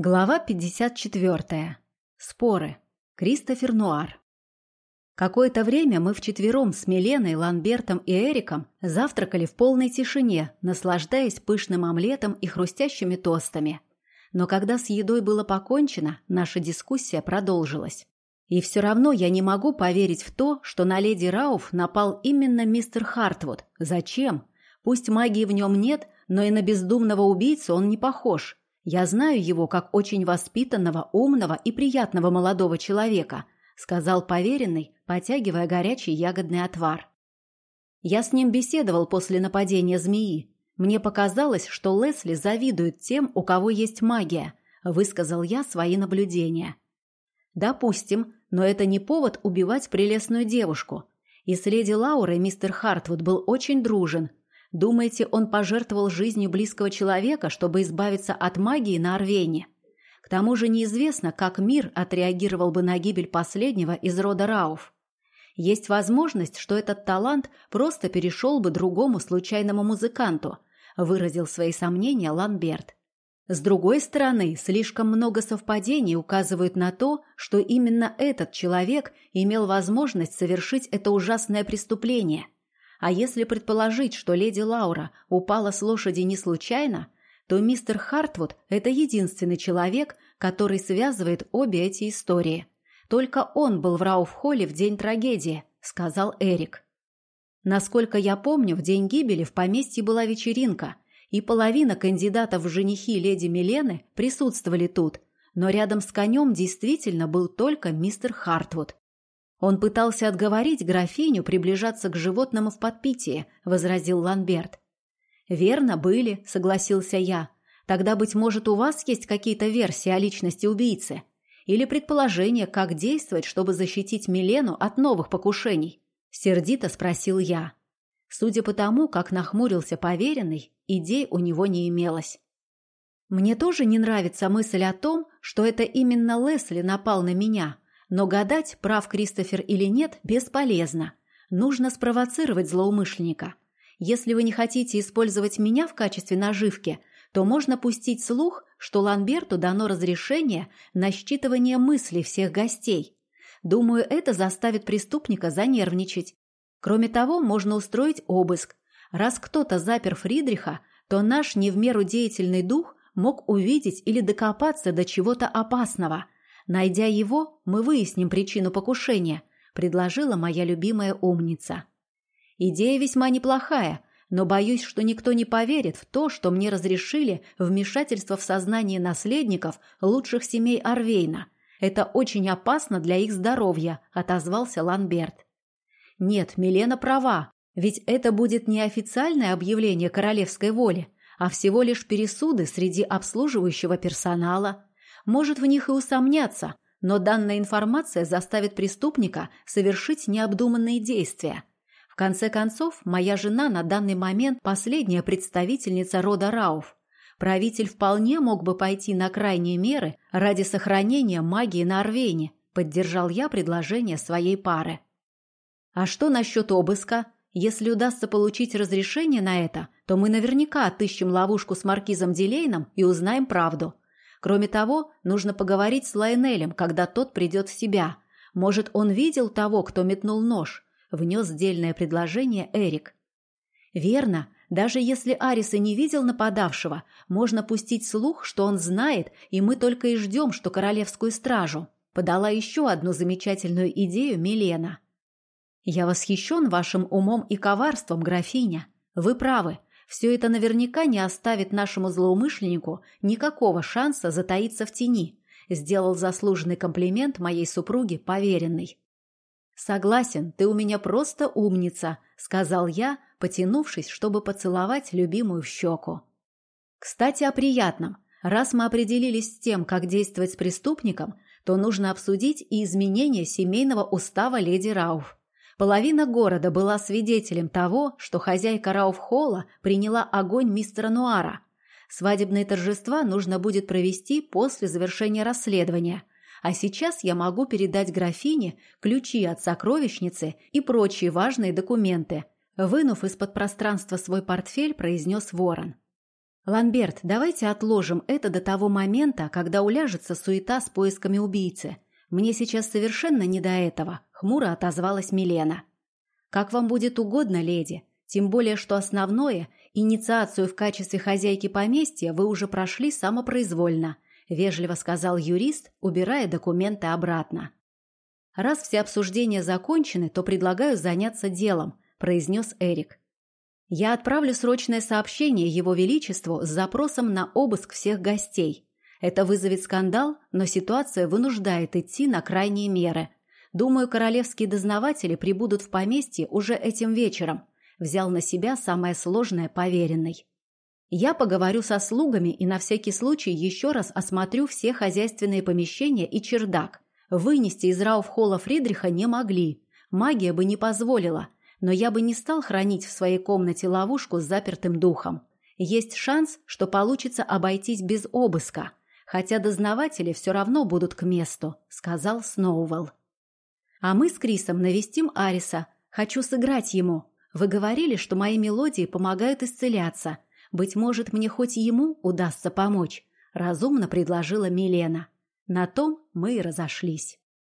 Глава 54. Споры. Кристофер Нуар. Какое-то время мы вчетвером с Миленой, Ланбертом и Эриком завтракали в полной тишине, наслаждаясь пышным омлетом и хрустящими тостами. Но когда с едой было покончено, наша дискуссия продолжилась. И все равно я не могу поверить в то, что на леди Рауф напал именно мистер Хартвуд. Зачем? Пусть магии в нем нет, но и на бездумного убийцу он не похож. «Я знаю его как очень воспитанного, умного и приятного молодого человека», сказал поверенный, потягивая горячий ягодный отвар. Я с ним беседовал после нападения змеи. Мне показалось, что Лесли завидует тем, у кого есть магия, высказал я свои наблюдения. Допустим, но это не повод убивать прелестную девушку. И с леди Лаурой мистер Хартвуд был очень дружен, Думаете, он пожертвовал жизнью близкого человека, чтобы избавиться от магии на Орвене? К тому же неизвестно, как мир отреагировал бы на гибель последнего из рода Рауф. Есть возможность, что этот талант просто перешел бы другому случайному музыканту, выразил свои сомнения Ланберт. С другой стороны, слишком много совпадений указывают на то, что именно этот человек имел возможность совершить это ужасное преступление – а если предположить, что леди Лаура упала с лошади не случайно, то мистер Хартвуд – это единственный человек, который связывает обе эти истории. Только он был в Рауф-холле в день трагедии, сказал Эрик. Насколько я помню, в день гибели в поместье была вечеринка, и половина кандидатов в женихи леди Милены присутствовали тут, но рядом с конем действительно был только мистер Хартвуд. Он пытался отговорить графиню приближаться к животному в подпитии, возразил Ланберт. Верно были, согласился я. Тогда быть может, у вас есть какие-то версии о личности убийцы или предположения, как действовать, чтобы защитить Милену от новых покушений? сердито спросил я. Судя по тому, как нахмурился поверенный, идей у него не имелось. Мне тоже не нравится мысль о том, что это именно Лесли напал на меня, но гадать, прав Кристофер или нет, бесполезно. Нужно спровоцировать злоумышленника. Если вы не хотите использовать меня в качестве наживки, то можно пустить слух, что Ланберту дано разрешение на считывание мыслей всех гостей. Думаю, это заставит преступника занервничать. Кроме того, можно устроить обыск. Раз кто-то запер Фридриха, то наш не в меру деятельный дух мог увидеть или докопаться до чего-то опасного – Найдя его, мы выясним причину покушения, предложила моя любимая умница. Идея весьма неплохая, но боюсь, что никто не поверит в то, что мне разрешили вмешательство в сознание наследников лучших семей Арвейна. Это очень опасно для их здоровья, отозвался Ланберт. Нет, Милена права, ведь это будет не официальное объявление королевской воли, а всего лишь пересуды среди обслуживающего персонала может в них и усомняться, но данная информация заставит преступника совершить необдуманные действия. В конце концов, моя жена на данный момент последняя представительница рода Рауф. Правитель вполне мог бы пойти на крайние меры ради сохранения магии на Орвейне, поддержал я предложение своей пары. А что насчет обыска? Если удастся получить разрешение на это, то мы наверняка отыщем ловушку с маркизом Дилейном и узнаем правду. Кроме того, нужно поговорить с Лайнелем, когда тот придет в себя. Может, он видел того, кто метнул нож? Внес дельное предложение Эрик. Верно. Даже если Арис и не видел нападавшего, можно пустить слух, что он знает, и мы только и ждем, что королевскую стражу. Подала еще одну замечательную идею Милена. «Я восхищен вашим умом и коварством, графиня. Вы правы. Все это наверняка не оставит нашему злоумышленнику никакого шанса затаиться в тени, сделал заслуженный комплимент моей супруге поверенный. «Согласен, ты у меня просто умница», — сказал я, потянувшись, чтобы поцеловать любимую в щеку. «Кстати, о приятном. Раз мы определились с тем, как действовать с преступником, то нужно обсудить и изменение семейного устава леди Рауф. Половина города была свидетелем того, что хозяйка Рауфхолла приняла огонь мистера Нуара. Свадебные торжества нужно будет провести после завершения расследования. А сейчас я могу передать графине ключи от сокровищницы и прочие важные документы. Вынув из-под пространства свой портфель, произнес ворон. «Ланберт, давайте отложим это до того момента, когда уляжется суета с поисками убийцы. Мне сейчас совершенно не до этого», — хмуро отозвалась Милена. «Как вам будет угодно, леди. Тем более, что основное, инициацию в качестве хозяйки поместья вы уже прошли самопроизвольно», — вежливо сказал юрист, убирая документы обратно. «Раз все обсуждения закончены, то предлагаю заняться делом», — произнес Эрик. Я отправлю срочное сообщение Его Величеству с запросом на обыск всех гостей. Это вызовет скандал, но ситуация вынуждает идти на крайние меры. Думаю, королевские дознаватели прибудут в поместье уже этим вечером. Взял на себя самое сложное поверенный. Я поговорю со слугами и на всякий случай еще раз осмотрю все хозяйственные помещения и чердак. Вынести из Рауфхолла Фридриха не могли. Магия бы не позволила – но я бы не стал хранить в своей комнате ловушку с запертым духом. Есть шанс, что получится обойтись без обыска, хотя дознаватели все равно будут к месту», — сказал Сноувелл. «А мы с Крисом навестим Ариса. Хочу сыграть ему. Вы говорили, что мои мелодии помогают исцеляться. Быть может, мне хоть ему удастся помочь», — разумно предложила Милена. На том мы и разошлись.